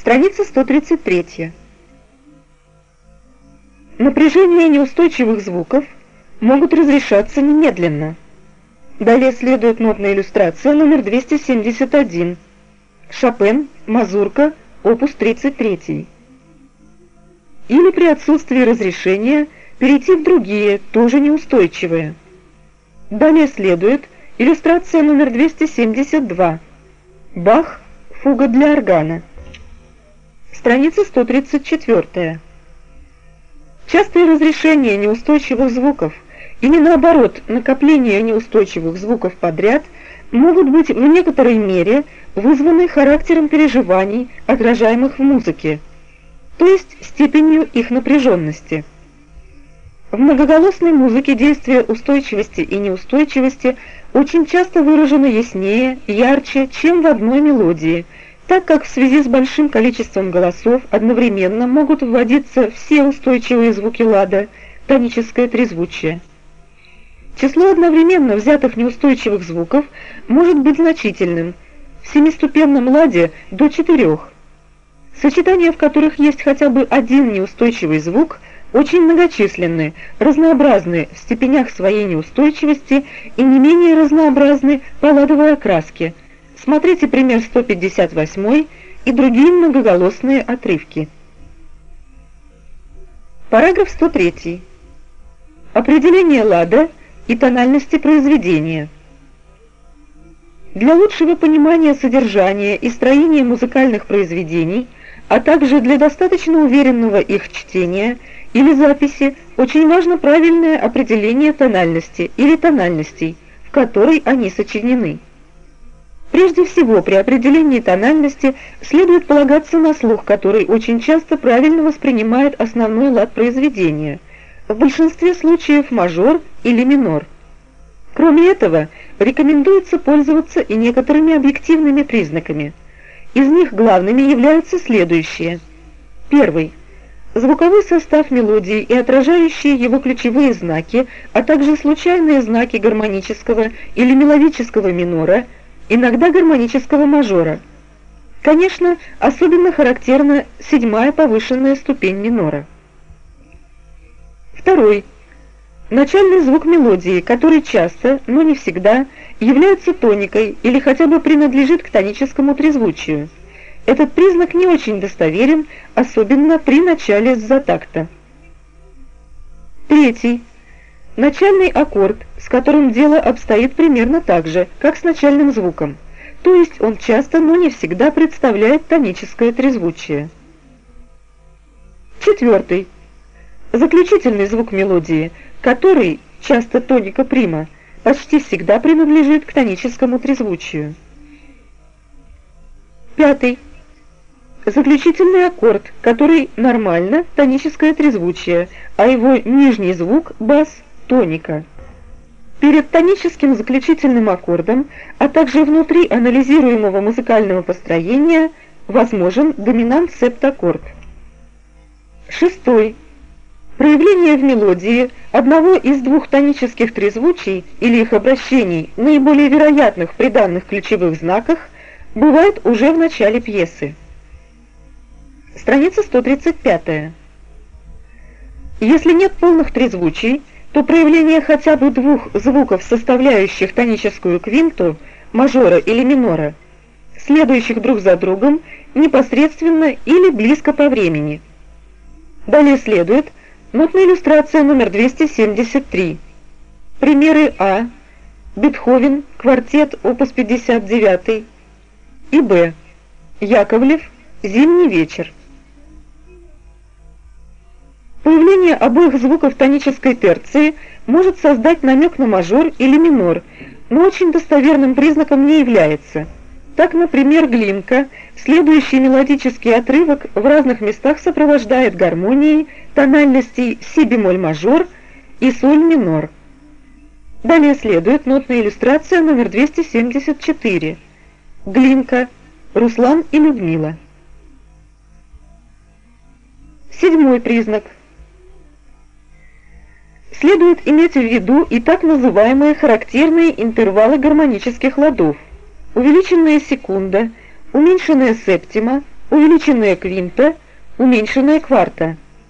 Страница 133. Напряжение неустойчивых звуков могут разрешаться немедленно. Далее следует нотная иллюстрация номер 271. Шопен, мазурка, опус 33. Или при отсутствии разрешения перейти в другие, тоже неустойчивые. Далее следует иллюстрация номер 272. Бах, фуга для органа. Страница 134. Частые разрешения неустойчивых звуков или наоборот накопление неустойчивых звуков подряд могут быть в некоторой мере вызваны характером переживаний, отражаемых в музыке, то есть степенью их напряженности. В многоголосной музыке действие устойчивости и неустойчивости очень часто выражено яснее, ярче, чем в одной мелодии, так как в связи с большим количеством голосов одновременно могут вводиться все устойчивые звуки лада, тоническое трезвучие. Число одновременно взятых неустойчивых звуков может быть значительным, в семиступенном ладе до четырех. Сочетания, в которых есть хотя бы один неустойчивый звук – очень многочисленны, разнообразны в степенях своей неустойчивости и не менее разнообразны по ладовой окраске. Смотрите пример 158 и другие многоголосные отрывки. Параграф 103. Определение лада и тональности произведения. Для лучшего понимания содержания и строения музыкальных произведений, а также для достаточно уверенного их чтения – или записи очень важно правильное определение тональности или тональностей, в которой они сочинены. Прежде всего, при определении тональности следует полагаться на слух, который очень часто правильно воспринимает основной лад произведения, в большинстве случаев мажор или минор. Кроме этого, рекомендуется пользоваться и некоторыми объективными признаками. Из них главными являются следующие. Первый звуковой состав мелодии и отражающие его ключевые знаки, а также случайные знаки гармонического или мелодического минора, иногда гармонического мажора. Конечно, особенно характерна седьмая повышенная ступень минора. Второй. Начальный звук мелодии, который часто, но не всегда, является тоникой или хотя бы принадлежит к тоническому трезвучию. Этот признак не очень достоверен, особенно при начале с затакта. Третий. Начальный аккорд, с которым дело обстоит примерно так же, как с начальным звуком, то есть он часто, но не всегда представляет тоническое трезвучие. Четвертый. Заключительный звук мелодии, который, часто тоника прима, почти всегда принадлежит к тоническому трезвучию. Пятый. Заключительный аккорд, который нормально тоническое трезвучие, а его нижний звук бас тоника. Перед тоническим заключительным аккордом, а также внутри анализируемого музыкального построения возможен доминант септаккорд. Шестой. Проявление в мелодии одного из двух тонических трезвучий или их обращений, наиболее вероятных при данных ключевых знаках, бывает уже в начале пьесы. Страница 135. Если нет полных трезвучий, то проявление хотя бы двух звуков, составляющих тоническую квинту, мажора или минора, следующих друг за другом непосредственно или близко по времени. Далее следует нотная иллюстрация номер 273. Примеры А. Бетховен, квартет, опус 59 и Б. Яковлев, зимний вечер. Появление обоих звуков тонической терции может создать намек на мажор или минор, но очень достоверным признаком не является. Так, например, Глинка, следующий мелодический отрывок в разных местах сопровождает гармонией тональностей си-бемоль мажор и соль минор. Далее следует нотная иллюстрация номер 274. Глинка, Руслан и Людмила. Седьмой признак – Следует иметь в виду и так называемые характерные интервалы гармонических ладов, увеличенная секунда, уменьшенная септима, увеличенная квинта, уменьшенная кварта –